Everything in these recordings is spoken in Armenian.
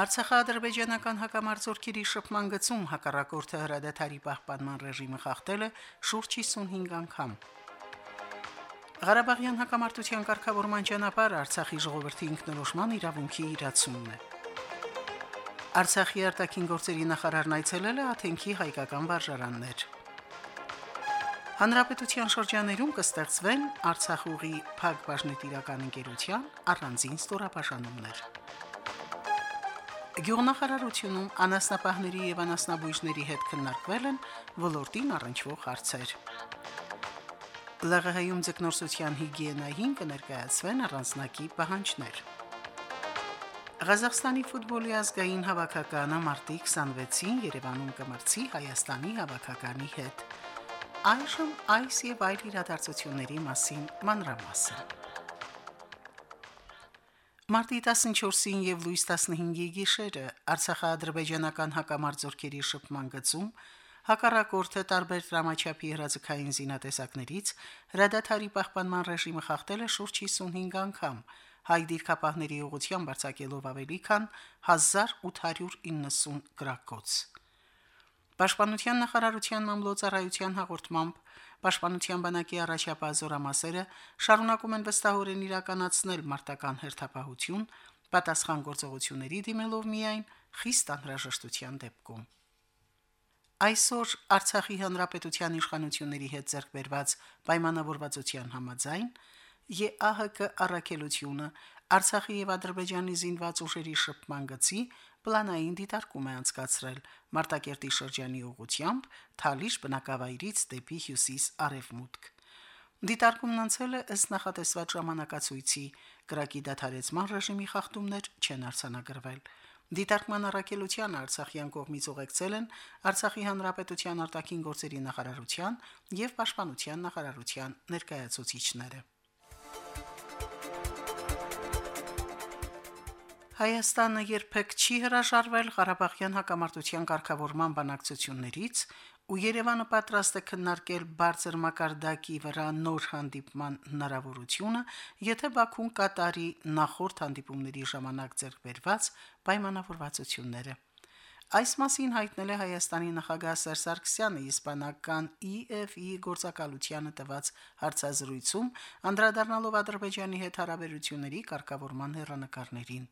Արցախա-ադրբեջանական հակամարտությունների շփման գծում հակառակորդը հրադադարի պահպանման ռեժիմը խախտել է շուրջ 55 անգամ։ Ղարաբաղյան հակամարտության կարգավորման ճանապարհը Արցախի ժողովրդի ինքնորոշման իրավունքի իրացումն է։ Արցախի արտաքին գործերի նախարարն այցելել է Աթենքի հայկական վարժարաններ։ Հանրապետության շրջաներում կստեղծվեն Արցախուղի Փակ բաժնետիրական ընկերության առանձին ստորաբաժանումներ։ Գյուղնախարարությունում անասնապահների եւ անասնաբույժների հետ քննարկվել են ոլորտին առնչվող հարցեր։ ԼՂՀ-ում ձկնորսության հիգիենային կներկայացվեն առանձնակի պահանջներ։ Ղազախստանի ֆուտբոլի ազգային հավաքականը մարտի 26-ին Երևանում կմրցի Հայաստանի հավաքականի հետ։ Այժմ այս եւ այլ իրադարձությունների մասին մանրամասն։ Մարտի 14-ին եւ լույս 15-ի գիշերը Արցախա-ադրբեջանական հակամարտությունների շփման գծում հակառակորդը տարբեր դրամաչափի հրաձգային զինատեսակներից հրադադարի պահպանման ռեժիմը խախտել է շուրջ 55 անգամ, հայ դիրքապահների ուղղությամբ արձակելով ավելի քան 1890 գրակոց։ Պաշտպանության նախարարության մամլոյցարայության հաղորդմամբ Պաշտպանության բանակի առաջապահ զորամասերը շարունակում են վստահորեն իրականացնել մարտական հերթապահություն, պատասխան գործողությունների դիմելով միայն խիստ անհրաժեշտության դեպքում։ Այսօր Արցախի հանրապետության իշխանությունների հետ ձեռքբերված պայմանավորվածության համաձայն ԵԱՀԿ առաքելությունը Արցախի եւ Ադրբեջանի զինված ուժերի շփման գծի պլանային դիտարկում է անցկացրել Մարտակերտի շրջանի ուղությամբ Թալիշ բնակավայրից դեպի հյուսիս արևմուտք։ Դիտարկումն անցել է ըստ նախատեսված ժամանակացույցի, կրակի դադարեցման ռեժիմի խախտումներ չեն արձանագրվել։ Դիտարկման առաքելության Արցախյան կողմից ուղեկցել են Արցախի հանրապետության արտաքին գործերի նախարարության եւ պաշտպանության նախարարության ներկայացուցիչները։ Հայաստանը երբեք չի հրաժարվել Ղարաբաղյան հակամարտության ղեկավարման բանակցություններից ու Երևանը պատրաստ է քննարկել բարձր մակարդակի վրա նոր հանդիպման հնարավորությունը, եթե Բաքուն կատարի նախորդ հանդիպումների ժամանակ ձեռքբերված պայմանավորվածությունները։ Այս մասին հայտնել է Հայաստանի նախագահ Սերժ Սարգսյանը իսպանական EFI գործակալությանը տված հարցազրույցում, անդրադառնալով Ադրբեջանի հետ հարաբերությունների կարգավորման հերանեկարներին։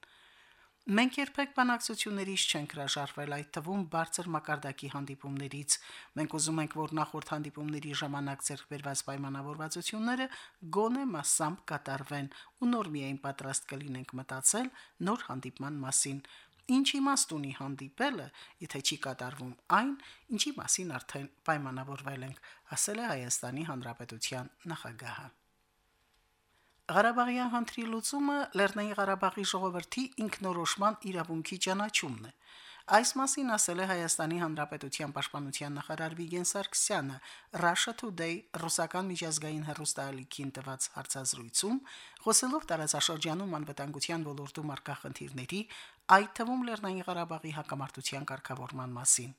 Մենք երբեք բանակցություններից չենք հրաժարվել, այդ թվում բարձր մակարդակի հանդիպումներից։ Մենք ուզում ենք, որ նախորդ հանդիպումների ժամանակ ձեռքբերված պայմանավորվածությունները գոնե massամբ կատարվեն ու նոր միայն պատրաստ կլինենք մտածել նոր հանդիպման մասին։ Ինչ իմաստ ունի հանդիպելը, եթե չի կատարվում այն, ինչի մասին արդեն պայմանավորվել ենք, ասել է Հայաստանի Հանրապետության նախագահը։ Ղարաբաղյան հանրի լուծումը Լեռնային Ղարաբաղի ժողովրդի ինքնորոշման իրավունքի ճանաչումն է։ Այս մասին ասել է Հայաստանի Հանրապետության պաշտպանության նախարար Վիգեն Սարգսյանը Russia Today ռուսական միջազգային հեռուստաալիքին տված հարցազրույցում, խոսելով տարածաշրջանում անվտանգության ոլորտում արկա խնդիրների, այդ թվում Լեռնային Ղարաբաղի հակամարտության կարգավորման մասին։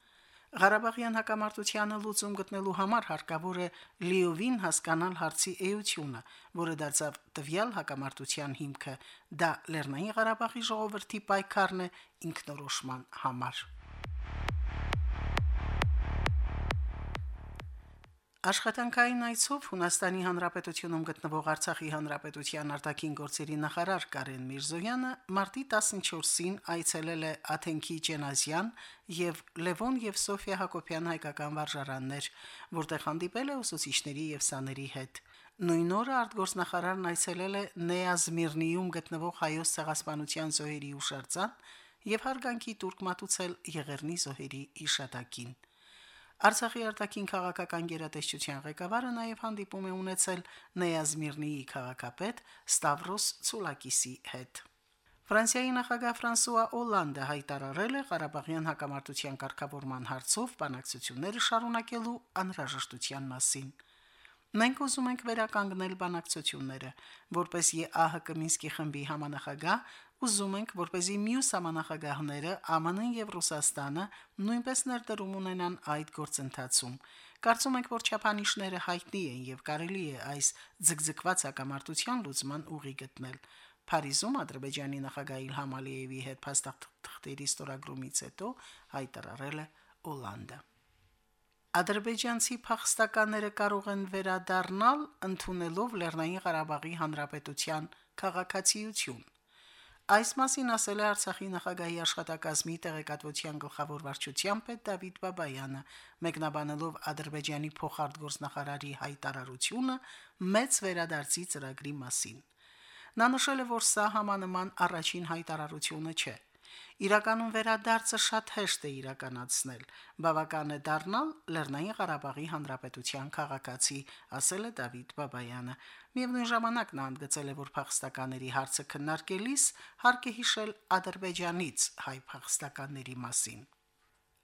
Ղարաբաղյան հակամարտությանը լուծում գտնելու համար հարկավոր է լիովին հասկանալ հարցի էությունը, որը դարձավ տվյալ հակամարտության հիմքը։ Դա Լեռնային Ղարաբաղի ժողովրդի պայքարն է ինքնորոշման համար։ Աշխատանքային այցով Հունաստանի Հանրապետությունում գտնվող Արցախի Հանրապետության արտաքին գործերի նախարար Կարեն Միրզոյանը մարտի 14-ին այցելել է Աթենքի Ջենազյան եւ Լևոն եւ Սոֆիա Հակոբյան հայկական վարժարաններ, որտեղ հանդիպել է ուսուցիչների եւ սաների հետ։ Նույն օրը արտգործնախարարն այցելել է Նեազմիրնիում գտնվող հայոց ցեղասպանության զոհերի ուշարձան եւ հարգանքի տուրք մատուցել Եղեռնի զոհերի իշտակին։ Արցախի արտաքին քաղաքական գերատեսչության ղեկավարը նաև հանդիպում է ունեցել Նեազմիրնիի քաղաքապետ Ստավրոս Ցուլակիսի հետ։ Ֆրանսիայի նախագահ Ֆրանսուয়া Օլանդը հայտարարել է Ղարաբաղյան հակամարտության կարգավորման հարցով բանակցությունները շարունակելու անհրաժեշտության մասին։ Մենք ուզում ենք վերականգնել բանակցությունները, որպես ԵԱՀԿ Մինսկի խմբի համանախագահ, ուզում ենք, որպեսզի մյուս համանախագահները ԱՄՆ-ն եւ Ռուսաստանը նույնպես ներդրում ունենան այդ գործընթացում։ Կարծում ենք, որ չափանիշները հայտնի են եւ կարելի է այս ձգձգված հակամարտության լուծման ուղի գտնել։ Փարիզում Ադրբեջանի նախագահ Իլհամ Ալիևի հետ փաստաթղթերի ստորագրումից հետո հայտարարել է Օլանդը։ Ադրբեջանցի փախստականները կարող են վերադառնալ ընդունելով Լեռնային Ղարաբաղի Հանրապետության քաղաքացիություն։ Այս մասին ասել է Արցախի նախագահի աշխատակազմի տեղեկատվության գլխավոր վարչության պետ Դավիթ Բաբայանը, մեկնաբանելով Ադրբեջանի փոխարտգործնախարարի հայտարարությունը մեծ վերադարձի ծրագրի մասին։ Նա նշել է, որ սա համանման առաջին հայտարարությունը չէ։ Իրականում վերադարձը շատ հեշտ է իրականացնել։ Բավական է դառնալ Լեռնային Ղարաբաղի Հանրապետության քաղաքացի, ասել է Դավիթ Բաբայանը։ Միևնույն ժամանակ նա ընդգծել է, որ փախստականների հարցը քննարկելիս հարկ է հիշել Ադրբեջանից հայ փախստականների մասին։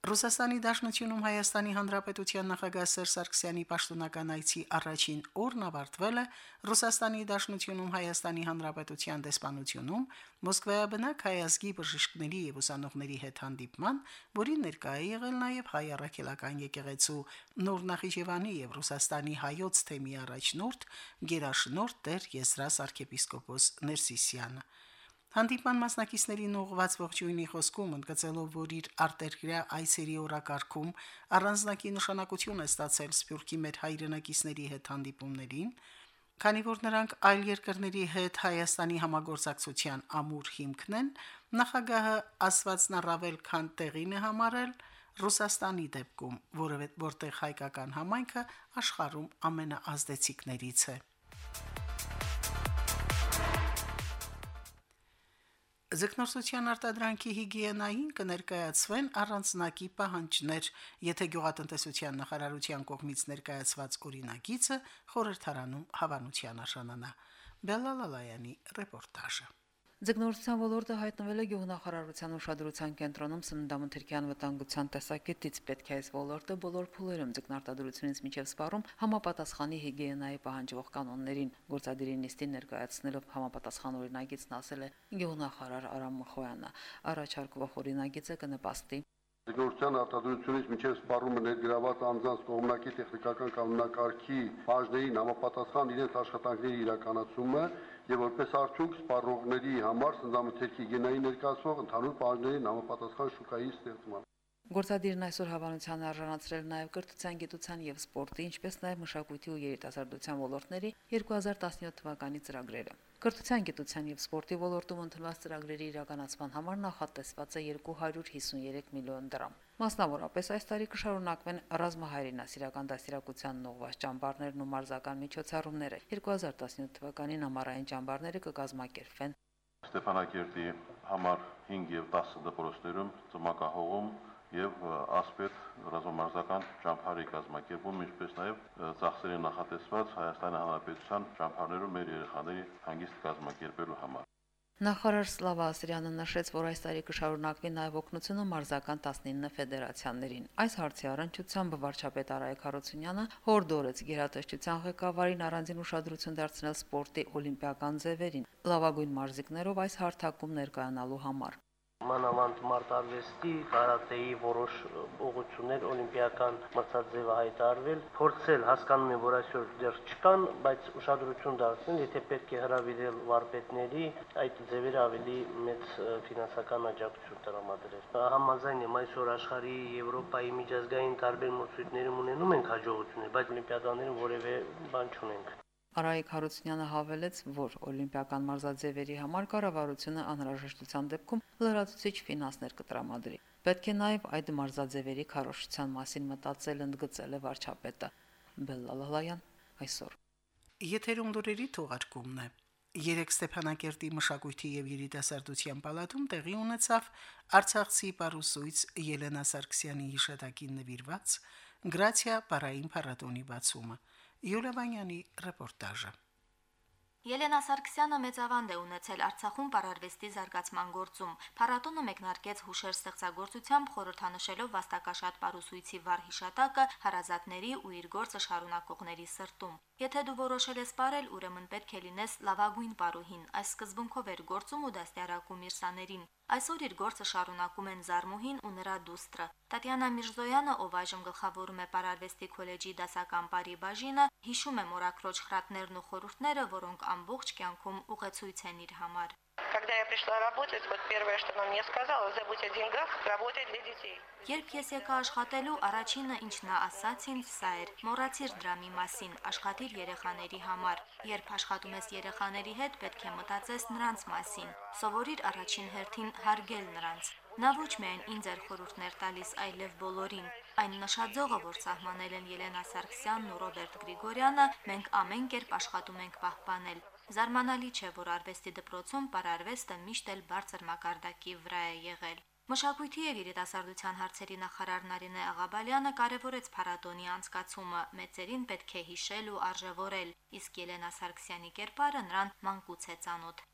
Ռուսաստանի Դաշնությունում Հայաստանի Հանրապետության նախագահ Սերժ Սարգսյանի պաշտոնական այցի առաջին օրն ավարտվել է Ռուսաստանի Դաշնությունում Հայաստանի Հանրապետության դեսպանությունում Մոսկվայաբնակ հայազգի բժիշկների եւ ուսանողների հետ հանդիպման, որին ներկայ է եղել նաեւ հայ առաքելական եկեղեցու Նոր Նախիջևանի եւ Ռուսաստանի հայոց թեմի առաջնորդ Գերաշնորհ Տեր Եսրաս arczepiskopos Ներսիսյանը։ Հանդիպան մասնակիցներին ուղղված ողջույնի խոսքում ընդգծելով, որ իր արտերկրյա այցերի օրակարգում առանձնակի նշանակություն է ստացել Սփյուռքի մեր հայրենակիցների հետ հանդիպումներին, քանի որ նրանք այլ երկրների հետ Հայաստանի համագործակցության ամուր հիմքն են, նախագահը ասվածն առավել քան տեղին է համարել Ռուսաստանի դեպքում, որը որտեղ հայկական համայնքը աշխարհում ամենաազդեցիկներից է։ Ձգնորսության արտադրանքի հիգիենային կներկայացվեն առանձնակի պահանջներ, եթե գյուղատնտեսության նախարարության կողմից ներկայացված օրինագիծը խորհրդարանում հավանության արժանանա։ Բելալալայանի ռեպորտաժը։ Ձգնորսության ոլորտը հայտնվել է գյուղնախարարության ուշադրության կենտրոնում սննդամթերքի անվտանգության տեսակետից պետք է այս ոլորտը բոլոր փուլերում ձգնարտադրությունից միջև սպառում համապատասխանի հիգիենայի պահանջվող կանոններին գործադիրի նիստին ներկայացնելով համապատասխան օրինագիծն ասել է գյուղնախարար Արամ Մխոյանը առաջարկվող օրինագիծը կնպաստի. Տեխնոլոգիական արտադրությունից միջև սպառումը ներգրաված անձանց կողմնակի տեխնիկական կանոնակարգի բաժներին համապատասխան իրենց աշխատանքների իրականացումը եւ որպես արդյունք սպառողների համար սննդամթերքի գենային ներկայացվող ընդհանուր պահանջներին համապատասխան շուկայի ստեղծման։ Գործադիրն այսօր հավանության արժանացրել նաև կրթության, գիտության եւ սպորտի, ինչպես նաև մշակույթի ու երիտասարդության ոլորտների 2017 թվականի ծրագրերը։ Կրթության, գիտության եւ սպորտի ոլորտում ընդունված ծրագրերի իրականացման համար նախատեսված է 253 միլիոն դրամ։ Մասնավորապես այս տարի կշարունակվեն ռազմահայրենասիրական դաստիարակությանն ուղղված ճամբարներն ու մարզական միջոցառումները։ 2017 թվականին ամառային ճամբարները կկազմակերպվեն Ստեփանակերտի համար 5 եւ 10 դպրոցներում ծմակահողում եւ ասպետ ռազմամարզական ճամփարի կազմակերպում, ինչպես նաեւ ծախսերի նախատեսված Հայաստանի Հանրապետության ճամփարներում մեր երեխաների հանգիստ կազմակերպելու համար։ Նախարար Սլավա Ասրյանը նշեց, որ այս տարի կշարունակվի նաև օգնությունը մարզական 19 ֆեդերացիաներին։ Այս հարցի առընչությամբ վարչապետ Արայք Հարությունյանը հորդորեց գերատեսչության ղեկավարին առանձին ուշադրություն դարձնել սպորտի օլիմպիական ձևերին, լավագույն մարզիկներով այս հարթակում ներկայանալու համար մանավանդ մարտարվեստի, կարատեի որոշ ուղղություններ օլիմպիական մրցաձևը հայտարարվել, փորձել հասկանում եմ, որ այսօր դեռ չկան, բայց ուշադրություն դարձնել, եթե պետք է հրավիրել վարպետների, այդ ձևերը ավելի մեծ ֆինանսական աջակցություն տրամադրել։ Համաձայն եմ այսօր աշխարհի Եվրոպայի միջազգային տարբեր մրցույթներում ունենում ենք հաջողություններ, բայց օլիմպիադաներում որևէ բան չունենք։ Արայիկ Հարությունյանը հավելեց, որ օլիմպիական մարզաձևերի համար կառավարությունը անհրաժեշտության դեպքում լրացուցիչ ֆինանսներ կտրամադրի։ Պետք է նաև այդ մարզաձևերի քարոշչության մասին մտածել ընդգծել է վարչապետը։ Բելլալալայան այսօր։ Եթերում լուրերի թողարկումն է։ Երեք Ստեփանակերտի մշակույթի եւ երիտասարդության պալատում տեղի ունեցավ Արցախցի պարուսույց Ելենա Սարգսյանի հիշատակին նվիրված Գրացիա Պարային փառատոնի բացումը։ Յուլիա Վանյանի ռեպորտաժը։ Ելենա Սարգսյանը մեծ ավանդ է ունեցել Արցախում պարարվեստի զարգացման գործում։ Փառատոնը մեկնարկեց հուշեր ստեղծագործությամբ խորհրդանշելով վաստակաշատ պարուսույցի վառ հիշատակը հարազատների ու իր գործը շարունակողների սրտում։ Եթե դու որոշել ես ապարել, ուրեմն պետք է լինես լավագույն պարուհին։ Այս սկզբունքով էր գործում ու դաստիարակում Միրսաներին։ Այսօր իր գործը շարունակում են Զարմուհին ու նրա դուստրը։ Տատյանա Միրզոյանը, ով այժմ գլխավորում է Պարարվեստի քոլեջի դասական բարի բաժինը, հիշում է մորակրոջ խրատներն ու խորհուրդները, որոնք ամբողջ կյանքում ուղեցույց են իր համար։ Когда я пришла работать, вот первое, что она мне сказала, забудь о деньгах, работай для детей. Երբ ես եկա աշխատելու, առաջինը ինչ նա ասաց ինձ, սա էր. մոռացիր դրա մի մասին, աշխատիր երեխաների համար։ Երբ աշխատում ես երեխաների հետ, պետք է մտածես նրանց մասին։ Սովորիր առաջին հերթին հարգել նրանց։ Նա ոչ միայն ինձ էր խորհուրդներ տալիս, այլև բոլորին։ Այն նշաձողը, որ սահմանել են Ելենա Սարգսյանն ու Ռոբերտ Գրիգորյանը, մենք ամեն կերպ աշխատում ենք պահպանել։ Զարմանալի չէ, որ արվեստի դպրոցում պարարվեստը միշտ էլ բարձր մակարդակի վրա է եղել։ Մշակույթի եւ երիտասարդության հարցերի նախարար Նարինե Աղաբալյանը կարևորեց փառատոնի անցկացումը։ Մեծերին պետք է հիշել ու արժևորել, իսկ Ելենա Սարգսյանի կերպարը նրան մանկուց է ծանոթ։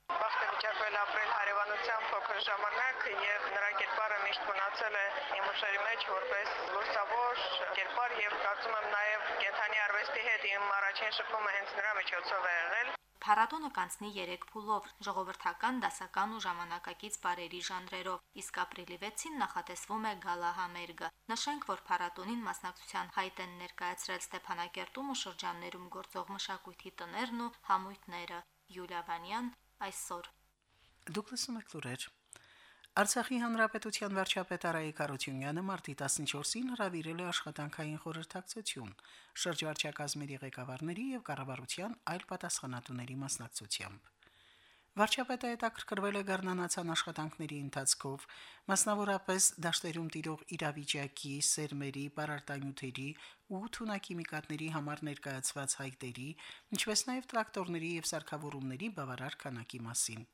վիճակվել ապրել հարևանության փոքր ժամանակ եւ նրա կերպարը միշտ մնացել է իմ ուշերի մեջ որպես լուսավոր կերպար եւ կարծում եմ նաեւ կենթանի արվեստի հետ իմ առաջին շփումը հենց նրա միջոցով է եղել։ Փառատոնը կանցնի 3 փուլով՝ ժողովրդական, դասական ու ժամանակակից բարերի ժանրերով, իսկ ապրիլի 6-ին նախատեսվում է գալա համերգը։ Նշենք, որ փառատոնին մասնակցության հայտ են ներկայացրել Ստեփանակերտում ու շրջաններում գործող մշակույթի տներն ու համույթները։ Յուլիա Վանյան այսօր Դուք լսում եք լուրեր։ Արցախի հանրապետության վարչապետ Արայիկ Արությունյանը մարտի 14-ին հրավիրել է աշխատանքային խորհրդակցություն շրջվարչակազմերի ղեկավարների եւ կառավարության այլ պատասխանատուների մասնակցությամբ։ Վարչապետը հետաքրքրվել է Գառնանացան աշխատանքների ընթացքով, մասնավորապես դաշտերում տիրող իրավիճակի, սերմերի, պարարտանյութերի ու թունակիմիկատների համար ներկայացված հայտերի, ինչպես նաև տրակտորների եւ սարքավորումների բավարար քանակի մասին։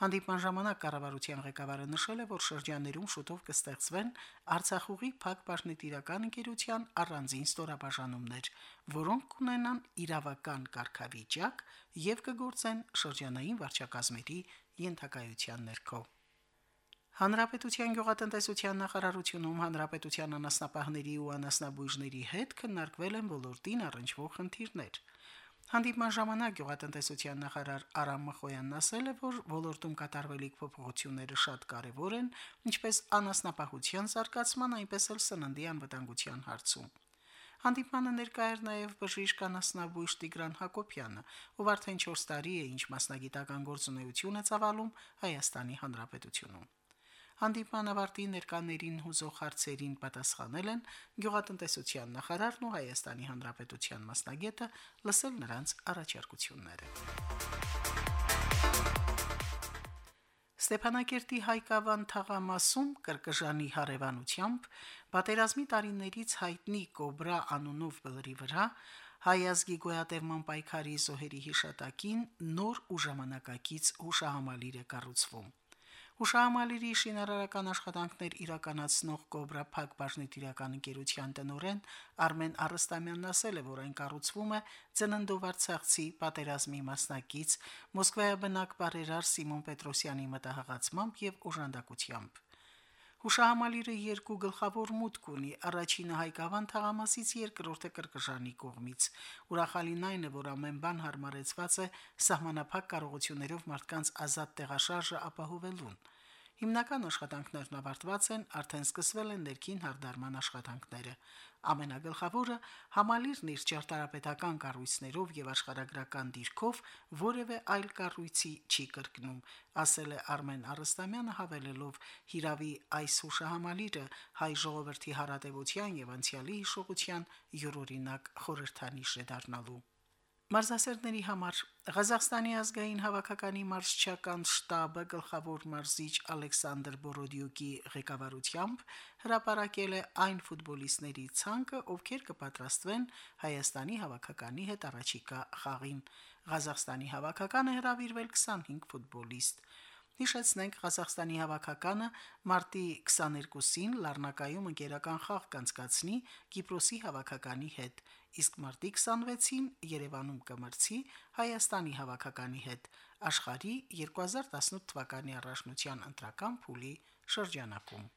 Հանդիպման ժամանակ կառավարության ղեկավարը նշել է, որ շրջաններում շուտով կստեղծվեն Արցախուղի փակ պաշտոնետիրական ընկերության առանձին ստորաբաժանումներ, որոնք կունենան իրավական կարգավիճակ եւ կգործեն շրջանային վարչակազմերի ենթակայության ներքո։ Հանրապետության գյուղատնտեսության նախարարությունում հանրապետության անասնապահների ու անասնաբույժների հետ քննարկվել են ոլորտին առնչվող խնդիրներ։ Հանդիպման ժամանակ գյուղատնտեսության նախարար Արամ Մխոյանն ասել է, որ ոլորտում կատարվելիք փոփոխությունները շատ կարևոր են, ինչպես անասնապահության զարգացման, այնպես էլ սննդի անվտանգության հարցում։ Հանդիպմանը ներկա էր նաև բժիշկ անասնաբույժ Տիգրան Հակոբյանը, ով արդեն 4 տարի է ինչ մասնագիտական գործունեություն է ծավալում Հայաստանի Հանրապետությունում։ Հանդիպման ավարտի ներկաներին հուզող հարցերին պատասխանել են գյուղատնտեսության նախարարն ու Հայաստանի Հանրապետության մասնագետը, լսել նրանց առաջարկությունները։ Ստեփանակերտի Հայկավան թաղամասում կրկժանի հարևանությամբ պատերազմի տարիներից հայտնի Կոբրա անունով բլրի վրա հայազգի գոյատևման պայքարի զոհերի հիշատակին նոր ու ժամանակակից հուշահամալիր է կառուցվում։ Հուշահամալիրի շինարարական աշխատանքներ իրականացնող Կոբրա Փակ բաժնետիրական ընկերության տնօրեն Արմեն Արստամյանն ասել է, որ այն կառուցվում է ծննդով Արցախցի պատերազմի մասնակից Մոսկվայի բնակ բարերար Սիմոն Պետրոսյանի մտահղացմամբ եւ օժանդակությամբ։ Հուշահամալիրը երկու գլխավոր մուտք ունի։ Առաջինը Հայկավան թաղամասից, երկրորդը Կրկժանի կողմից։ Ուրախալին այն է, որ ամեն բան հարմարեցված է սահմանափակ կարողություններով մարդկանց ազատ տեղաշարժը ապահովելուն։ Հիմնական աշխատանքներն ավարտված են, արդեն սկսվել են ներքին հարդարման աշխատանքները։ Ամենագլխավորը համալիրն իր ճարտարապետական կառույցներով եւ աշխարհագրական դիրքով որևէ այլ կառույցի չի կրկնում, ասել է Արմեն Արստամյանը հավելելով. Հիրավի այս հուշահամալիրը հայ ժողովրդի հարատեվության եւ անցյալի հիշողության յուրօրինակ խորհրդանիշ է դառնալու։ Մարզասերների համար Ղազախստանի ազգային հավաքականի մարզչական շտաբը գլխավոր մարզիչ Ալեքսանդր Բորոդյուկի ղեկավարությամբ հրապարակել է այն ֆուտբոլիստների ցանկը, ովքեր կպատրաստվեն Հայաստանի հավաքականի հետ առաջիկա խաղին։ Ղազախստանի հավաքականը հրավիրվել 25 ֆուտբոլիստ։ Հիշեցնենք Ղազախստանի հավաքականը մարտի 22-ին Լառնակայում ընկերական խաղ կանցկացնի Կիպրոսի հավաքականի հետ, իսկ մարտի 26-ին Երևանում կմրցի Հայաստանի հավաքականի հետ աշխարհի 2018 թվականի առաջնության ընտրական փուլի շրջանակում։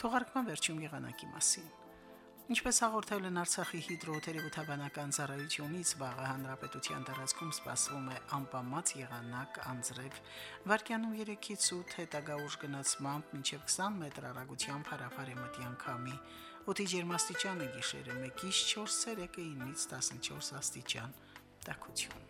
Թողարկման վերջում եղանակի մասին։ Ինչպես հաղորդել են Արցախի հիդրոթերապևտաբանական ծառայությունից, վաղը հանրապետության տարածքում սպասվում է անպամած եղանակ անձրև, վարկյանում 3-ից 8 հետագա ուժ գնացմամբ մինչև 20 մետր հեռագությամբ հարավարեմտյան քամի, օդի ջերմաստիճանը գիշերը 1-ից 4 ցելսիուսը 9-ից 14 աստիճան, տաքություն։